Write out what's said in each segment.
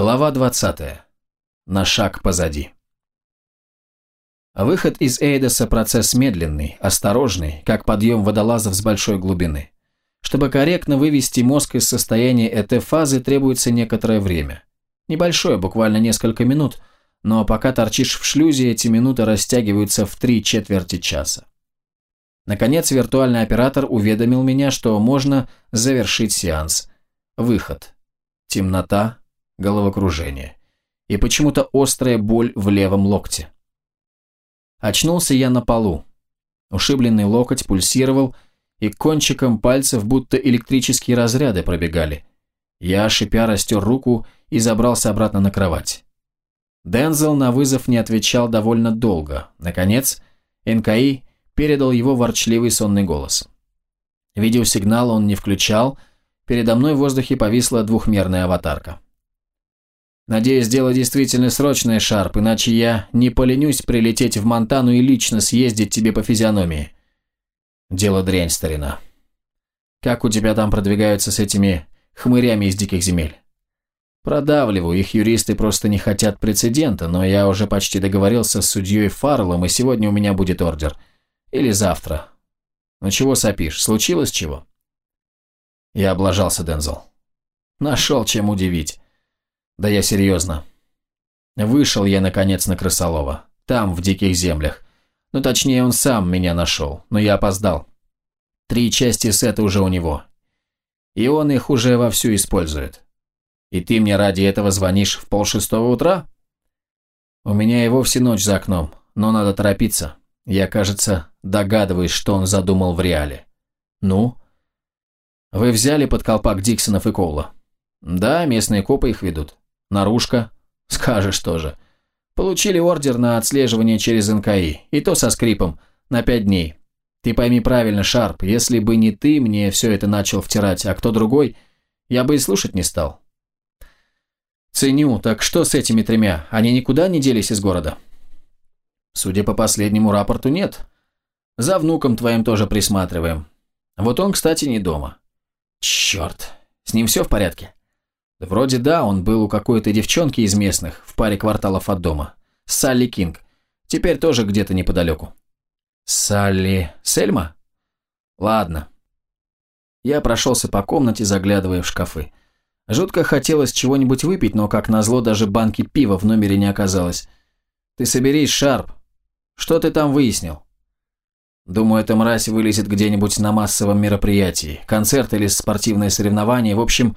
Глава 20. На шаг позади. Выход из Эйдоса – процесс медленный, осторожный, как подъем водолазов с большой глубины. Чтобы корректно вывести мозг из состояния этой фазы, требуется некоторое время. Небольшое, буквально несколько минут, но пока торчишь в шлюзе, эти минуты растягиваются в три четверти часа. Наконец, виртуальный оператор уведомил меня, что можно завершить сеанс. Выход. Темнота, головокружение. И почему-то острая боль в левом локте. Очнулся я на полу. Ушибленный локоть пульсировал, и кончиком пальцев будто электрические разряды пробегали. Я, шипя, растер руку и забрался обратно на кровать. Дензел на вызов не отвечал довольно долго. Наконец, НКИ передал его ворчливый сонный голос. Видеосигнал он не включал, передо мной в воздухе повисла двухмерная аватарка. Надеюсь, дело действительно срочное, Шарп, иначе я не поленюсь прилететь в Монтану и лично съездить тебе по физиономии. Дело дрянь, старина. Как у тебя там продвигаются с этими хмырями из диких земель? Продавливаю, их юристы просто не хотят прецедента, но я уже почти договорился с судьей Фарлом, и сегодня у меня будет ордер. Или завтра. Ну чего сопишь, случилось чего? Я облажался, Дензел. Нашел чем удивить. Да я серьезно. Вышел я, наконец, на Крысолова. Там, в диких землях. Ну, точнее, он сам меня нашел, но я опоздал. Три части сета уже у него. И он их уже вовсю использует. И ты мне ради этого звонишь в полшестого утра? У меня и вовсе ночь за окном, но надо торопиться. Я, кажется, догадываюсь, что он задумал в реале. Ну? Вы взяли под колпак Диксонов и Коула? Да, местные копы их ведут. Наружка? Скажешь тоже. Получили ордер на отслеживание через НКИ, и то со скрипом, на пять дней. Ты пойми правильно, Шарп, если бы не ты мне все это начал втирать, а кто другой, я бы и слушать не стал. Ценю, так что с этими тремя? Они никуда не делись из города? Судя по последнему рапорту, нет. За внуком твоим тоже присматриваем. Вот он, кстати, не дома. Черт, с ним все в порядке? Вроде да, он был у какой-то девчонки из местных, в паре кварталов от дома. Салли Кинг. Теперь тоже где-то неподалеку. Салли... Сельма? Ладно. Я прошелся по комнате, заглядывая в шкафы. Жутко хотелось чего-нибудь выпить, но, как назло, даже банки пива в номере не оказалось. Ты соберись, Шарп. Что ты там выяснил? Думаю, эта мразь вылезет где-нибудь на массовом мероприятии. Концерт или спортивное соревнование. В общем,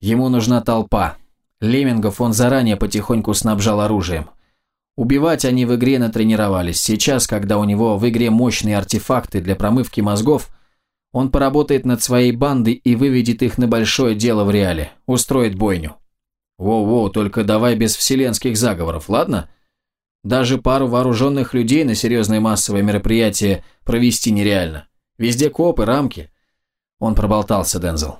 Ему нужна толпа. Леммингов он заранее потихоньку снабжал оружием. Убивать они в игре натренировались. Сейчас, когда у него в игре мощные артефакты для промывки мозгов, он поработает над своей бандой и выведет их на большое дело в реале. Устроит бойню. Воу-воу, только давай без вселенских заговоров, ладно? Даже пару вооруженных людей на серьезное массовое мероприятие провести нереально. Везде копы, рамки. Он проболтался, Дензел.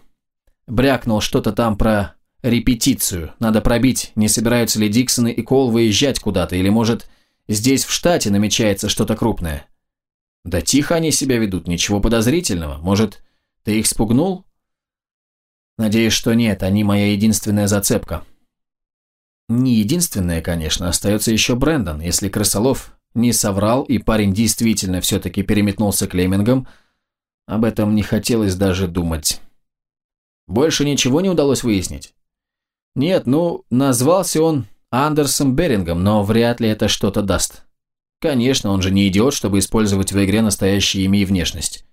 Брякнул что-то там про репетицию. Надо пробить, не собираются ли Диксоны и Кол выезжать куда-то, или, может, здесь в штате намечается что-то крупное. Да тихо они себя ведут, ничего подозрительного. Может, ты их спугнул? Надеюсь, что нет, они моя единственная зацепка. Не единственная, конечно, остается еще Брэндон. Если Крысолов не соврал, и парень действительно все-таки переметнулся к Леммингам, об этом не хотелось даже думать. Больше ничего не удалось выяснить? Нет, ну, назвался он Андерсом Берингом, но вряд ли это что-то даст. Конечно, он же не идиот, чтобы использовать в игре настоящее имя и внешность.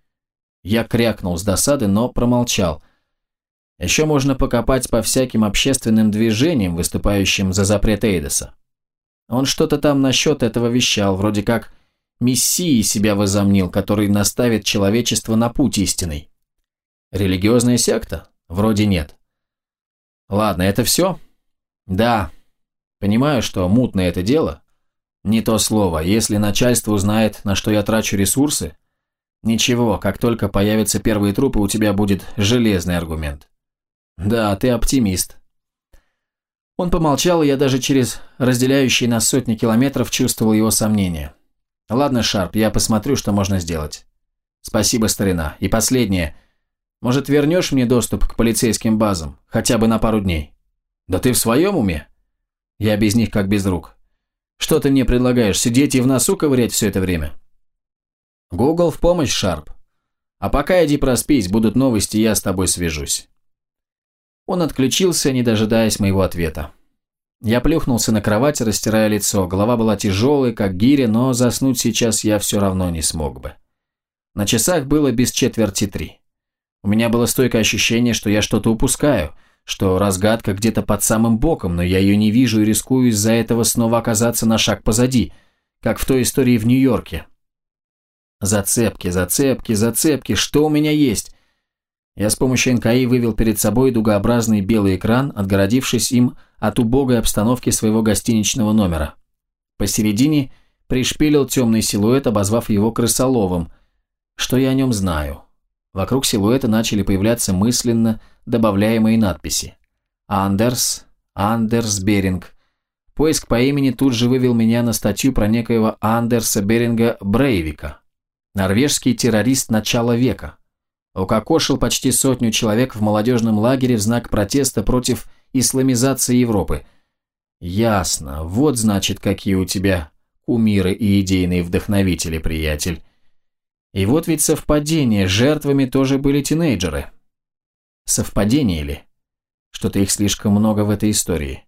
Я крякнул с досады, но промолчал. Еще можно покопать по всяким общественным движениям, выступающим за запрет Эйдеса. Он что-то там насчет этого вещал, вроде как мессии себя возомнил, который наставит человечество на путь истинный. Религиозная секта? Вроде нет. Ладно, это все? Да. Понимаю, что мутное это дело. Не то слово. Если начальство узнает, на что я трачу ресурсы, ничего, как только появятся первые трупы, у тебя будет железный аргумент. Да, ты оптимист. Он помолчал, и я даже через разделяющие нас сотни километров чувствовал его сомнения. Ладно, Шарп, я посмотрю, что можно сделать. Спасибо, старина. И последнее. Может, вернешь мне доступ к полицейским базам, хотя бы на пару дней? Да ты в своем уме? Я без них как без рук. Что ты мне предлагаешь, сидеть и в носу ковырять все это время? Google в помощь, Шарп. А пока иди проспись, будут новости, я с тобой свяжусь. Он отключился, не дожидаясь моего ответа. Я плюхнулся на кровать, растирая лицо. Голова была тяжелой, как гиря, но заснуть сейчас я все равно не смог бы. На часах было без четверти три. У меня было стойкое ощущение, что я что-то упускаю, что разгадка где-то под самым боком, но я ее не вижу и рискую из-за этого снова оказаться на шаг позади, как в той истории в Нью-Йорке. Зацепки, зацепки, зацепки, что у меня есть? Я с помощью НКИ вывел перед собой дугообразный белый экран, отгородившись им от убогой обстановки своего гостиничного номера. Посередине пришпилил темный силуэт, обозвав его крысоловым. Что я о нем знаю? Вокруг силуэта начали появляться мысленно добавляемые надписи. Андерс, Андерс Беринг. Поиск по имени тут же вывел меня на статью про некоего Андерса Беринга Брейвика. Норвежский террорист начала века. Укокошил почти сотню человек в молодежном лагере в знак протеста против исламизации Европы. Ясно, вот значит, какие у тебя кумиры и идейные вдохновители, приятель. И вот ведь совпадение, жертвами тоже были тинейджеры. Совпадение ли? Что-то их слишком много в этой истории.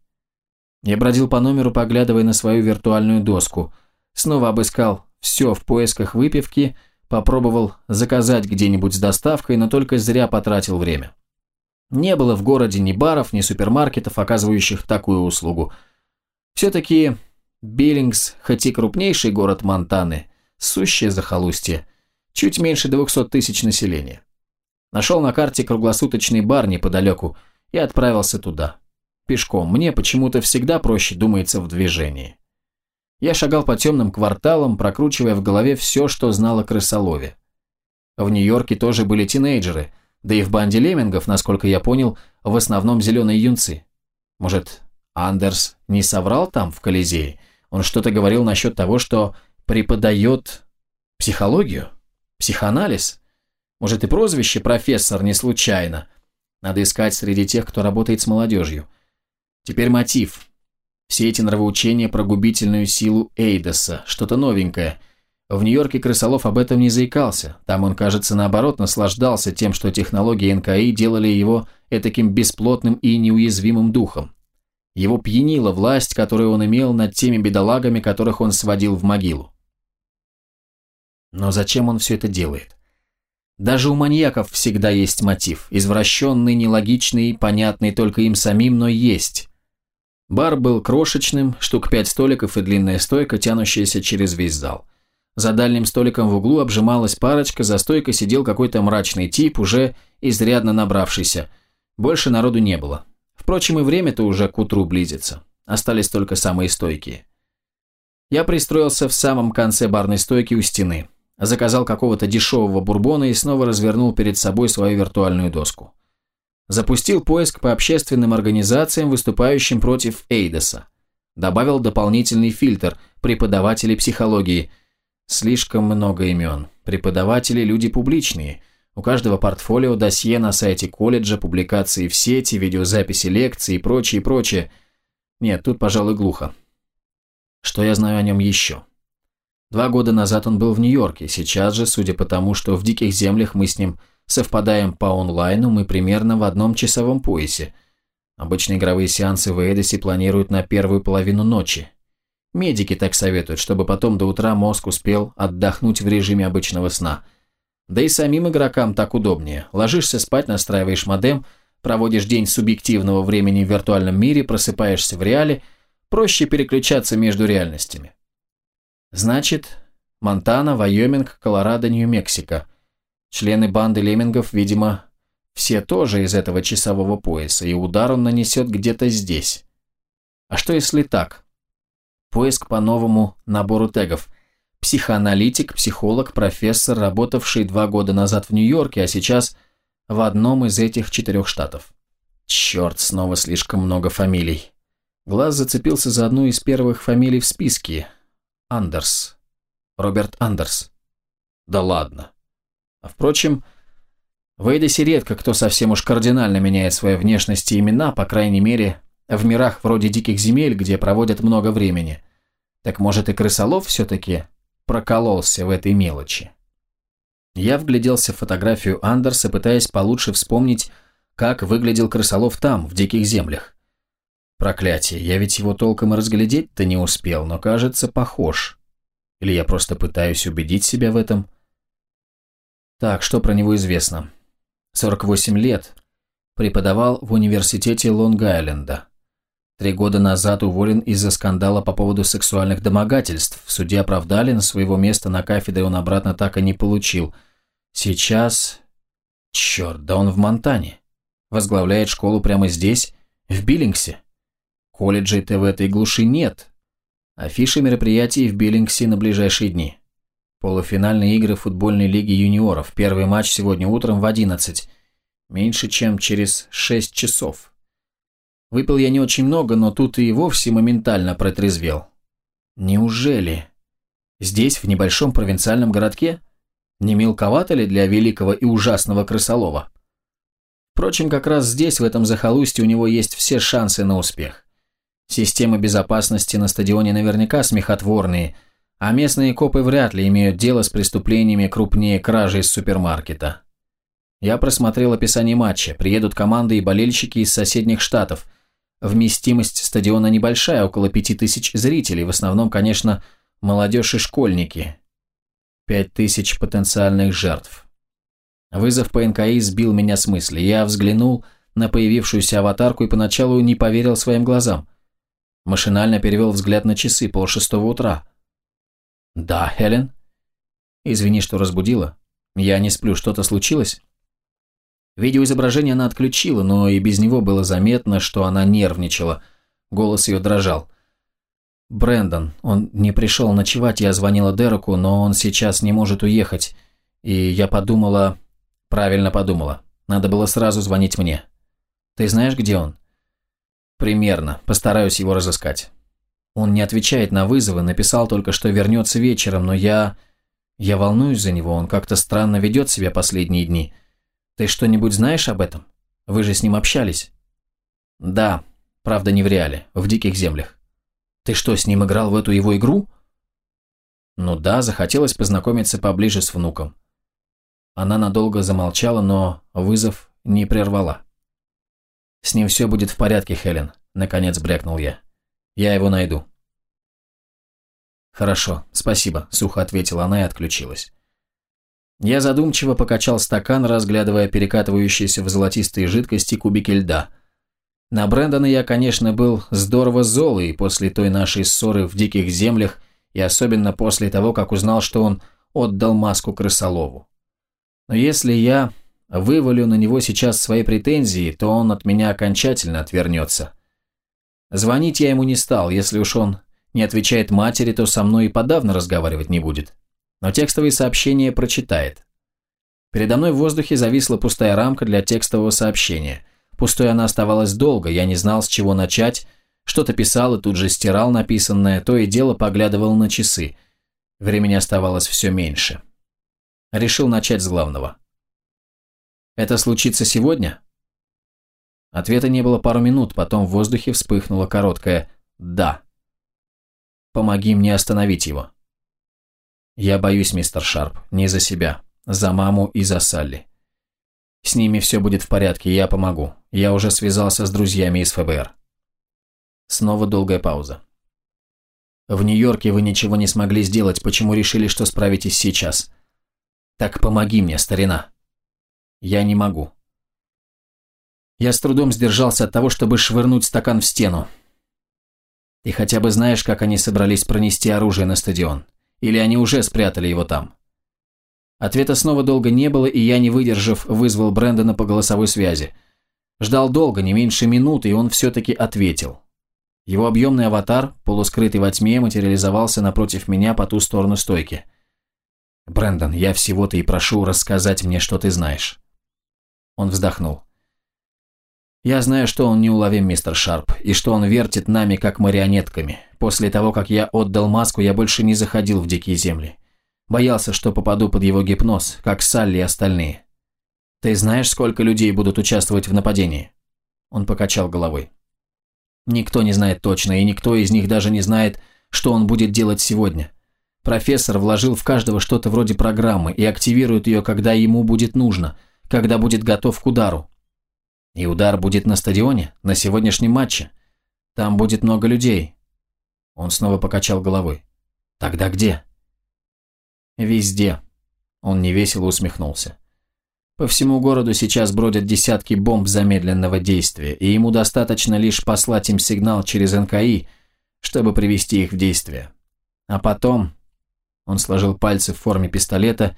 Я бродил по номеру, поглядывая на свою виртуальную доску. Снова обыскал все в поисках выпивки, попробовал заказать где-нибудь с доставкой, но только зря потратил время. Не было в городе ни баров, ни супермаркетов, оказывающих такую услугу. Все-таки Биллингс, хоть и крупнейший город Монтаны, сущее захолустье, чуть меньше 200 тысяч населения. Нашел на карте круглосуточный бар неподалеку и отправился туда. Пешком. Мне почему-то всегда проще думается в движении. Я шагал по темным кварталам, прокручивая в голове все, что знал о крысолове. В Нью-Йорке тоже были тинейджеры, да и в банде леммингов, насколько я понял, в основном зеленые юнцы. Может, Андерс не соврал там, в Колизее? Он что-то говорил насчет того, что преподает психологию? Психоанализ? Может и прозвище профессор не случайно? Надо искать среди тех, кто работает с молодежью. Теперь мотив. Все эти нравоучения про губительную силу Эйдоса, что-то новенькое. В Нью-Йорке Крысолов об этом не заикался. Там он, кажется, наоборот, наслаждался тем, что технологии НКИ делали его этаким бесплотным и неуязвимым духом. Его пьянила власть, которую он имел над теми бедолагами, которых он сводил в могилу. Но зачем он все это делает? Даже у маньяков всегда есть мотив, извращенный, нелогичный, понятный только им самим, но есть. Бар был крошечным, штук пять столиков и длинная стойка, тянущаяся через весь зал. За дальним столиком в углу обжималась парочка, за стойкой сидел какой-то мрачный тип, уже изрядно набравшийся. Больше народу не было. Впрочем, и время-то уже к утру близится. Остались только самые стойкие. Я пристроился в самом конце барной стойки у стены заказал какого-то дешевого бурбона и снова развернул перед собой свою виртуальную доску. Запустил поиск по общественным организациям, выступающим против Эйдоса. Добавил дополнительный фильтр «Преподаватели психологии». Слишком много имен. Преподаватели – люди публичные. У каждого портфолио, досье на сайте колледжа, публикации в сети, видеозаписи лекций и прочее, прочее. Нет, тут, пожалуй, глухо. Что я знаю о нем еще? Два года назад он был в Нью-Йорке, сейчас же, судя по тому, что в диких землях мы с ним совпадаем по онлайну, мы примерно в одном часовом поясе. Обычные игровые сеансы в Эдисе планируют на первую половину ночи. Медики так советуют, чтобы потом до утра мозг успел отдохнуть в режиме обычного сна. Да и самим игрокам так удобнее. Ложишься спать, настраиваешь модем, проводишь день субъективного времени в виртуальном мире, просыпаешься в реале, проще переключаться между реальностями. Значит, Монтана, Вайоминг, Колорадо, Нью-Мексико. Члены банды леммингов, видимо, все тоже из этого часового пояса, и удар он нанесет где-то здесь. А что если так? Поиск по новому набору тегов. Психоаналитик, психолог, профессор, работавший два года назад в Нью-Йорке, а сейчас в одном из этих четырех штатов. Черт, снова слишком много фамилий. Глаз зацепился за одну из первых фамилий в списке. Андерс. Роберт Андерс. Да ладно. А впрочем, в Эйдесе редко кто совсем уж кардинально меняет свои внешности и имена, по крайней мере, в мирах вроде диких земель, где проводят много времени. Так может и крысолов все-таки прокололся в этой мелочи. Я вгляделся в фотографию Андерса, пытаясь получше вспомнить, как выглядел крысолов там, в диких землях. Проклятие, я ведь его толком и разглядеть-то не успел, но кажется, похож. Или я просто пытаюсь убедить себя в этом? Так, что про него известно? 48 лет. Преподавал в университете Лонг-Айленда. Три года назад уволен из-за скандала по поводу сексуальных домогательств. В суде оправдали, на своего места на кафедре он обратно так и не получил. Сейчас... Черт, да он в Монтане. Возглавляет школу прямо здесь, в Биллингсе. Колледжей-то в этой глуши нет. Афиши мероприятий в Биллингсе на ближайшие дни. Полуфинальные игры футбольной лиги юниоров. Первый матч сегодня утром в 11. Меньше, чем через 6 часов. Выпил я не очень много, но тут и вовсе моментально протрезвел. Неужели? Здесь, в небольшом провинциальном городке? Не мелковато ли для великого и ужасного крысолова? Впрочем, как раз здесь, в этом захолустье, у него есть все шансы на успех. Системы безопасности на стадионе наверняка смехотворные, а местные копы вряд ли имеют дело с преступлениями крупнее кражи из супермаркета. Я просмотрел описание матча. Приедут команды и болельщики из соседних штатов. Вместимость стадиона небольшая, около пяти тысяч зрителей, в основном, конечно, молодежь и школьники. Пять тысяч потенциальных жертв. Вызов по НКИ сбил меня с мысли. Я взглянул на появившуюся аватарку и поначалу не поверил своим глазам. Машинально перевел взгляд на часы, полшестого утра. «Да, Хелен?» «Извини, что разбудила. Я не сплю, что-то случилось?» Видеоизображение она отключила, но и без него было заметно, что она нервничала. Голос ее дрожал. «Брэндон, он не пришел ночевать, я звонила Дереку, но он сейчас не может уехать. И я подумала... Правильно подумала. Надо было сразу звонить мне. Ты знаешь, где он?» Примерно. Постараюсь его разыскать. Он не отвечает на вызовы, написал только, что вернется вечером, но я... Я волнуюсь за него, он как-то странно ведет себя последние дни. Ты что-нибудь знаешь об этом? Вы же с ним общались? Да, правда не в реале, в диких землях. Ты что, с ним играл в эту его игру? Ну да, захотелось познакомиться поближе с внуком. Она надолго замолчала, но вызов не прервала. «С ним все будет в порядке, Хелен», – наконец брякнул я. «Я его найду». «Хорошо, спасибо», – сухо ответила она и отключилась. Я задумчиво покачал стакан, разглядывая перекатывающиеся в золотистые жидкости кубики льда. На Брэндона я, конечно, был здорово золый после той нашей ссоры в диких землях и особенно после того, как узнал, что он отдал маску крысолову. Но если я вывалю на него сейчас свои претензии, то он от меня окончательно отвернется. Звонить я ему не стал, если уж он не отвечает матери, то со мной и подавно разговаривать не будет. Но текстовые сообщения прочитает. Передо мной в воздухе зависла пустая рамка для текстового сообщения. Пустой она оставалась долго, я не знал, с чего начать, что-то писал и тут же стирал написанное, то и дело поглядывал на часы. Времени оставалось все меньше. Решил начать с главного. Это случится сегодня? Ответа не было пару минут, потом в воздухе вспыхнуло короткое «да». Помоги мне остановить его. Я боюсь, мистер Шарп, не за себя, за маму и за Салли. С ними все будет в порядке, я помогу. Я уже связался с друзьями из ФБР. Снова долгая пауза. В Нью-Йорке вы ничего не смогли сделать, почему решили, что справитесь сейчас? Так помоги мне, старина. Я не могу. Я с трудом сдержался от того, чтобы швырнуть стакан в стену. Ты хотя бы знаешь, как они собрались пронести оружие на стадион? Или они уже спрятали его там? Ответа снова долго не было, и я, не выдержав, вызвал Брэндона по голосовой связи. Ждал долго, не меньше минуты, и он все-таки ответил. Его объемный аватар, полускрытый во тьме, материализовался напротив меня по ту сторону стойки. «Брэндон, я всего-то и прошу рассказать мне, что ты знаешь». Он вздохнул. «Я знаю, что он неуловим, мистер Шарп, и что он вертит нами, как марионетками. После того, как я отдал маску, я больше не заходил в дикие земли. Боялся, что попаду под его гипноз, как Салли и остальные. Ты знаешь, сколько людей будут участвовать в нападении?» Он покачал головой. Никто не знает точно, и никто из них даже не знает, что он будет делать сегодня. Профессор вложил в каждого что-то вроде программы и активирует ее, когда ему будет нужно, когда будет готов к удару. И удар будет на стадионе, на сегодняшнем матче. Там будет много людей. Он снова покачал головой. Тогда где? Везде. Он невесело усмехнулся. По всему городу сейчас бродят десятки бомб замедленного действия, и ему достаточно лишь послать им сигнал через НКИ, чтобы привести их в действие. А потом он сложил пальцы в форме пистолета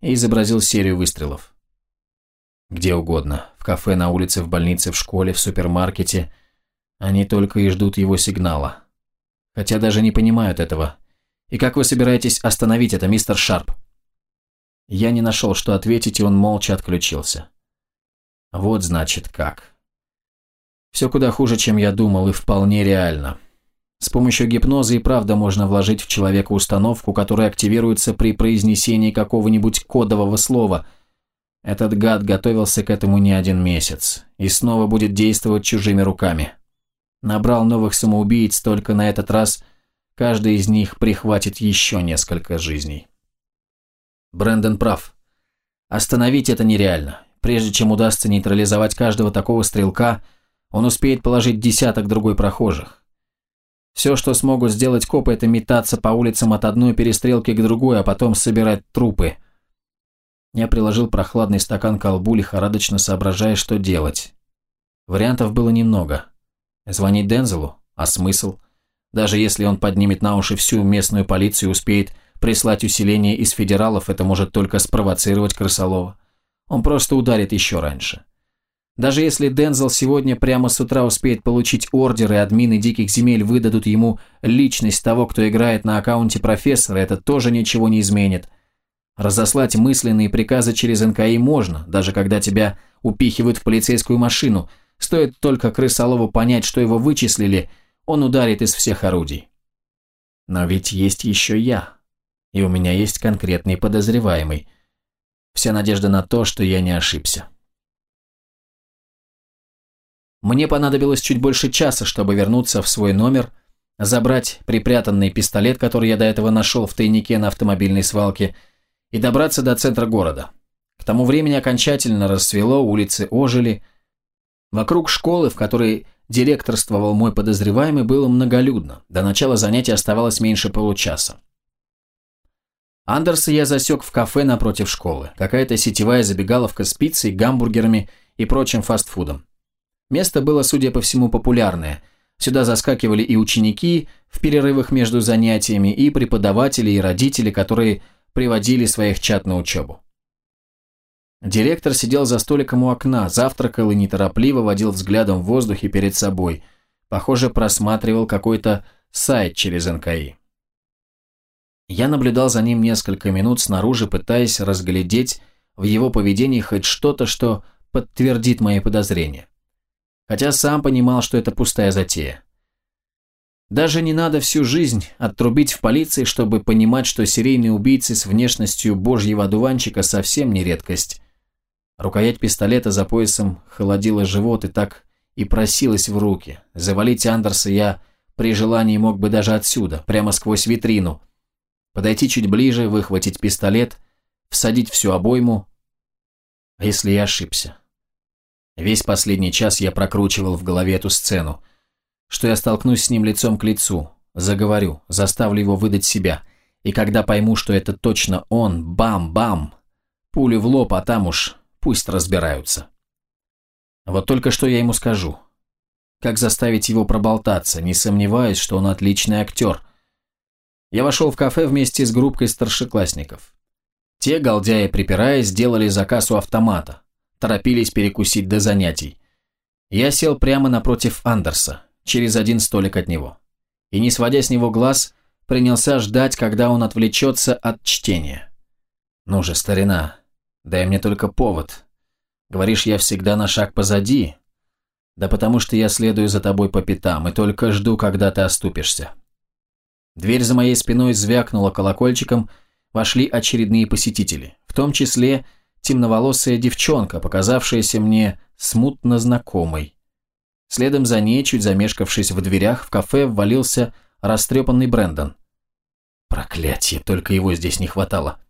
и изобразил серию выстрелов. Где угодно, в кафе, на улице, в больнице, в школе, в супермаркете. Они только и ждут его сигнала. Хотя даже не понимают этого. И как вы собираетесь остановить это, мистер Шарп? Я не нашел, что ответить, и он молча отключился. Вот значит как. Все куда хуже, чем я думал, и вполне реально. С помощью гипноза и правда можно вложить в человека установку, которая активируется при произнесении какого-нибудь кодового слова. Этот гад готовился к этому не один месяц и снова будет действовать чужими руками. Набрал новых самоубийц, только на этот раз каждый из них прихватит еще несколько жизней. Брэндон прав. Остановить это нереально. Прежде чем удастся нейтрализовать каждого такого стрелка, он успеет положить десяток другой прохожих. Все, что смогут сделать копы, это метаться по улицам от одной перестрелки к другой, а потом собирать трупы. Я приложил прохладный стакан к колбу, лихорадочно соображая, что делать. Вариантов было немного. Звонить Дензелу? А смысл? Даже если он поднимет на уши всю местную полицию и успеет Прислать усиление из федералов это может только спровоцировать крысолова. Он просто ударит еще раньше. Даже если Дензел сегодня прямо с утра успеет получить ордер, и админы Диких Земель выдадут ему личность того, кто играет на аккаунте профессора, это тоже ничего не изменит. Разослать мысленные приказы через НКИ можно, даже когда тебя упихивают в полицейскую машину. Стоит только крысолову понять, что его вычислили, он ударит из всех орудий. Но ведь есть еще я и у меня есть конкретный подозреваемый. Вся надежда на то, что я не ошибся. Мне понадобилось чуть больше часа, чтобы вернуться в свой номер, забрать припрятанный пистолет, который я до этого нашел в тайнике на автомобильной свалке, и добраться до центра города. К тому времени окончательно рассвело, улицы ожили. Вокруг школы, в которой директорствовал мой подозреваемый, было многолюдно. До начала занятия оставалось меньше получаса. Андерса я засек в кафе напротив школы. Какая-то сетевая забегаловка с пиццей, гамбургерами и прочим фастфудом. Место было, судя по всему, популярное. Сюда заскакивали и ученики в перерывах между занятиями, и преподаватели, и родители, которые приводили своих чат на учебу. Директор сидел за столиком у окна, завтракал и неторопливо водил взглядом в воздухе перед собой. Похоже, просматривал какой-то сайт через НКИ. Я наблюдал за ним несколько минут снаружи, пытаясь разглядеть в его поведении хоть что-то, что подтвердит мои подозрения. Хотя сам понимал, что это пустая затея. Даже не надо всю жизнь отрубить в полиции, чтобы понимать, что серийные убийцы с внешностью божьего одуванчика совсем не редкость. Рукоять пистолета за поясом холодила живот и так и просилась в руки. Завалить Андерса я при желании мог бы даже отсюда, прямо сквозь витрину, подойти чуть ближе, выхватить пистолет, всадить всю обойму. А если я ошибся? Весь последний час я прокручивал в голове эту сцену, что я столкнусь с ним лицом к лицу, заговорю, заставлю его выдать себя, и когда пойму, что это точно он, бам-бам, пулю в лоб, а там уж пусть разбираются. Вот только что я ему скажу. Как заставить его проболтаться, не сомневаюсь, что он отличный актер – я вошел в кафе вместе с группкой старшеклассников. Те, галдяя припираясь, сделали заказ у автомата, торопились перекусить до занятий. Я сел прямо напротив Андерса, через один столик от него. И, не сводя с него глаз, принялся ждать, когда он отвлечется от чтения. «Ну же, старина, дай мне только повод. Говоришь, я всегда на шаг позади. Да потому что я следую за тобой по пятам и только жду, когда ты оступишься». Дверь за моей спиной звякнула колокольчиком, вошли очередные посетители, в том числе темноволосая девчонка, показавшаяся мне смутно знакомой. Следом за ней, чуть замешкавшись в дверях, в кафе ввалился растрепанный Брэндон. Проклятие, только его здесь не хватало.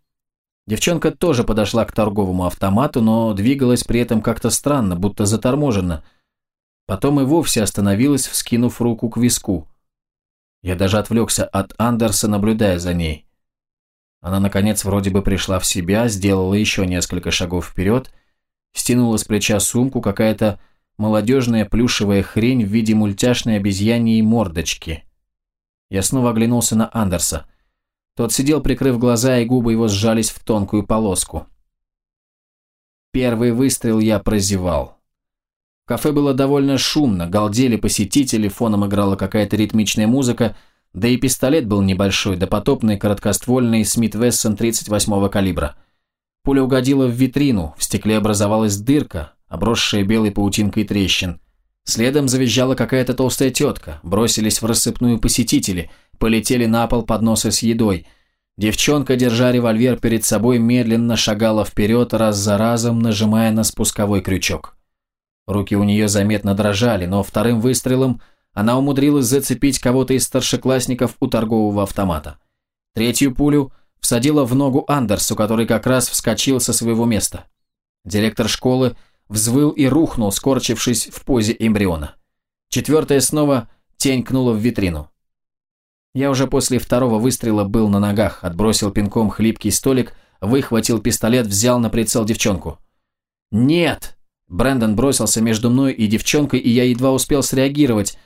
Девчонка тоже подошла к торговому автомату, но двигалась при этом как-то странно, будто заторможенно. Потом и вовсе остановилась, вскинув руку к виску. Я даже отвлекся от Андерса, наблюдая за ней. Она, наконец, вроде бы пришла в себя, сделала еще несколько шагов вперед, стянула с плеча сумку какая-то молодежная плюшевая хрень в виде мультяшной обезьяньей мордочки. Я снова оглянулся на Андерса. Тот сидел, прикрыв глаза, и губы его сжались в тонкую полоску. Первый выстрел я прозевал. В кафе было довольно шумно, галдели посетители, фоном играла какая-то ритмичная музыка, да и пистолет был небольшой, допотопный короткоствольный Смит Вессон 38-го калибра. Пуля угодила в витрину, в стекле образовалась дырка, обросшая белой паутинкой трещин. Следом завизжала какая-то толстая тетка, бросились в рассыпную посетители, полетели на пол подносы с едой. Девчонка, держа револьвер перед собой, медленно шагала вперед, раз за разом нажимая на спусковой крючок. Руки у нее заметно дрожали, но вторым выстрелом она умудрилась зацепить кого-то из старшеклассников у торгового автомата. Третью пулю всадила в ногу Андерсу, который как раз вскочил со своего места. Директор школы взвыл и рухнул, скорчившись в позе эмбриона. Четвертая снова тенькнула в витрину. Я уже после второго выстрела был на ногах, отбросил пинком хлипкий столик, выхватил пистолет, взял на прицел девчонку. «Нет!» Брэндон бросился между мной и девчонкой, и я едва успел среагировать.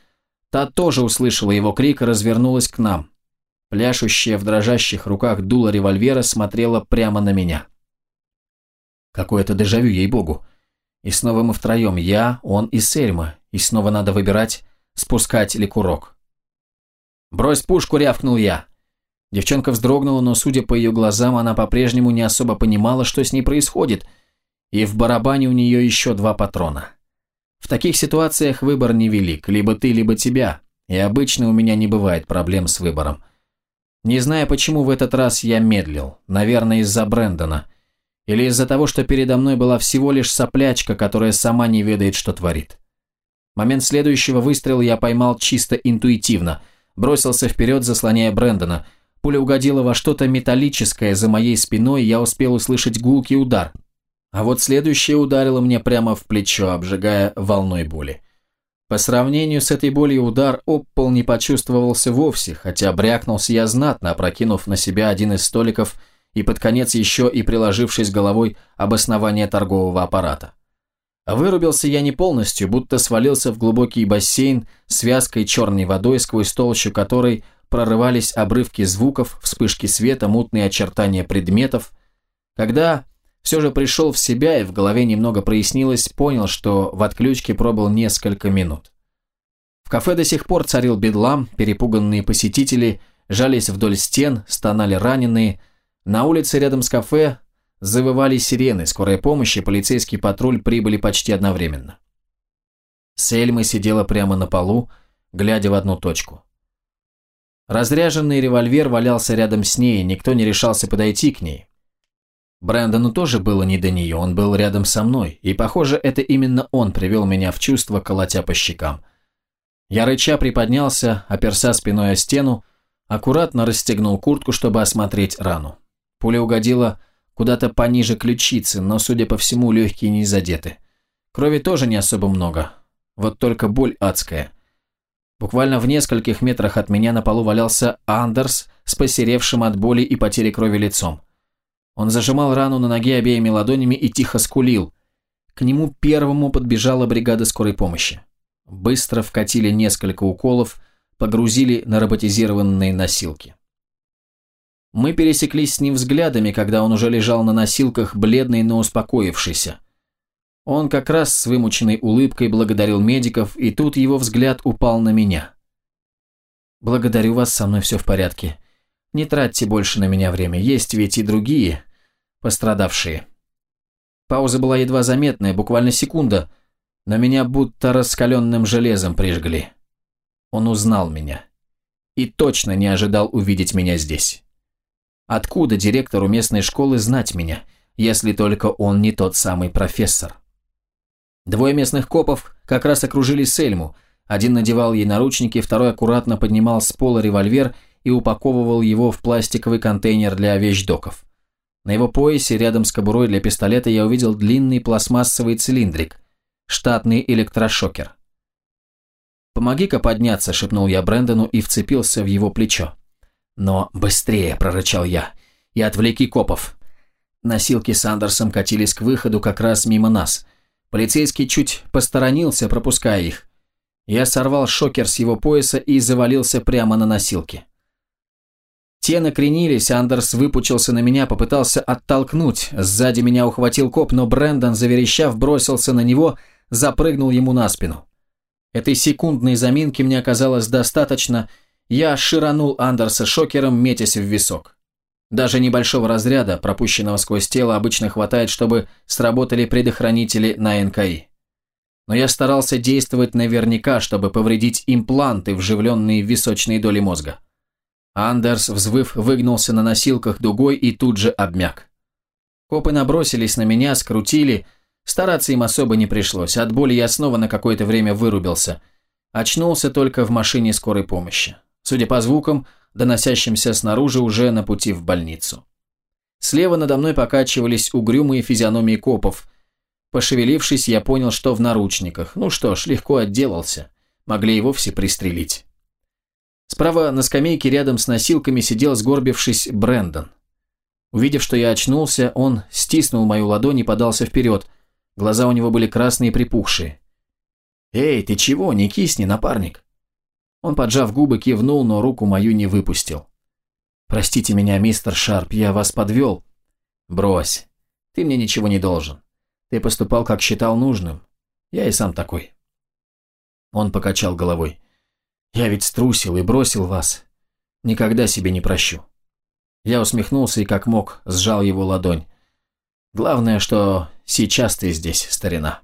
Та тоже услышала его крик и развернулась к нам. Пляшущая в дрожащих руках дуло револьвера смотрела прямо на меня. Какое-то дежавю, ей-богу. И снова мы втроем, я, он и Сельма, и снова надо выбирать, спускать или курок. «Брось пушку!» – рявкнул я. Девчонка вздрогнула, но, судя по ее глазам, она по-прежнему не особо понимала, что с ней происходит, и в барабане у нее еще два патрона. В таких ситуациях выбор невелик, либо ты, либо тебя, и обычно у меня не бывает проблем с выбором. Не знаю, почему в этот раз я медлил, наверное, из-за Брэндона – или из-за того, что передо мной была всего лишь соплячка, которая сама не ведает, что творит. Момент следующего выстрела я поймал чисто интуитивно. Бросился вперед, заслоняя Брэндона. Пуля угодила во что-то металлическое за моей спиной, и я успел услышать гулкий удар. А вот следующее ударило мне прямо в плечо, обжигая волной боли. По сравнению с этой болью удар об пол не почувствовался вовсе, хотя брякнулся я знатно, опрокинув на себя один из столиков – и под конец еще и приложившись головой об основание торгового аппарата. Вырубился я не полностью, будто свалился в глубокий бассейн с вязкой черной водой, сквозь толщу которой прорывались обрывки звуков, вспышки света, мутные очертания предметов. Когда все же пришел в себя и в голове немного прояснилось, понял, что в отключке пробыл несколько минут. В кафе до сих пор царил бедлам, перепуганные посетители жались вдоль стен, стонали раненые – на улице рядом с кафе завывали сирены, скорая помощь и полицейский патруль прибыли почти одновременно. Сельма сидела прямо на полу, глядя в одну точку. Разряженный револьвер валялся рядом с ней, никто не решался подойти к ней. Брэндону тоже было не до нее, он был рядом со мной, и, похоже, это именно он привел меня в чувство, колотя по щекам. Я рыча приподнялся, оперся спиной о стену, аккуратно расстегнул куртку, чтобы осмотреть рану. Пуля угодила куда-то пониже ключицы, но, судя по всему, легкие не задеты. Крови тоже не особо много. Вот только боль адская. Буквально в нескольких метрах от меня на полу валялся Андерс с посеревшим от боли и потери крови лицом. Он зажимал рану на ноге обеими ладонями и тихо скулил. К нему первому подбежала бригада скорой помощи. Быстро вкатили несколько уколов, погрузили на роботизированные носилки. Мы пересеклись с ним взглядами, когда он уже лежал на носилках, бледный, но успокоившийся. Он как раз с вымученной улыбкой благодарил медиков, и тут его взгляд упал на меня. «Благодарю вас, со мной все в порядке. Не тратьте больше на меня время, есть ведь и другие пострадавшие». Пауза была едва заметная, буквально секунда, но меня будто раскаленным железом прижгли. Он узнал меня. И точно не ожидал увидеть меня здесь. Откуда директору местной школы знать меня, если только он не тот самый профессор? Двое местных копов как раз окружили Сельму. Один надевал ей наручники, второй аккуратно поднимал с пола револьвер и упаковывал его в пластиковый контейнер для вещдоков. На его поясе, рядом с кобурой для пистолета, я увидел длинный пластмассовый цилиндрик, штатный электрошокер. «Помоги-ка подняться», – шепнул я Брэндону и вцепился в его плечо. «Но быстрее», – прорычал я, – «и отвлеки копов». Носилки с Андерсом катились к выходу как раз мимо нас. Полицейский чуть посторонился, пропуская их. Я сорвал шокер с его пояса и завалился прямо на носилки. Те накренились, Андерс выпучился на меня, попытался оттолкнуть. Сзади меня ухватил коп, но Брэндон, заверещав, бросился на него, запрыгнул ему на спину. Этой секундной заминки мне оказалось достаточно, я ширанул Андерса шокером, метясь в висок. Даже небольшого разряда, пропущенного сквозь тело, обычно хватает, чтобы сработали предохранители на НКИ. Но я старался действовать наверняка, чтобы повредить импланты, вживленные в височные доли мозга. Андерс, взвыв, выгнулся на носилках дугой и тут же обмяк. Копы набросились на меня, скрутили. Стараться им особо не пришлось. От боли я снова на какое-то время вырубился. Очнулся только в машине скорой помощи. Судя по звукам, доносящимся снаружи уже на пути в больницу. Слева надо мной покачивались угрюмые физиономии копов. Пошевелившись, я понял, что в наручниках. Ну что ж, легко отделался. Могли и вовсе пристрелить. Справа на скамейке рядом с носилками сидел сгорбившись Брэндон. Увидев, что я очнулся, он стиснул мою ладонь и подался вперед. Глаза у него были красные и припухшие. «Эй, ты чего? Не кисни, напарник!» Он, поджав губы, кивнул, но руку мою не выпустил. «Простите меня, мистер Шарп, я вас подвел». «Брось. Ты мне ничего не должен. Ты поступал, как считал нужным. Я и сам такой». Он покачал головой. Я ведь струсил и бросил вас. Никогда себе не прощу. Я усмехнулся и как мог сжал его ладонь. Главное, что сейчас ты здесь, старина.